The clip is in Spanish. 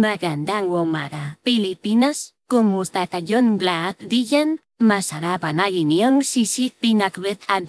Magandang umaga, Pilipinas. Kumusta kayong lahat diyan? Masarap ang inyong sisig pinakwit at.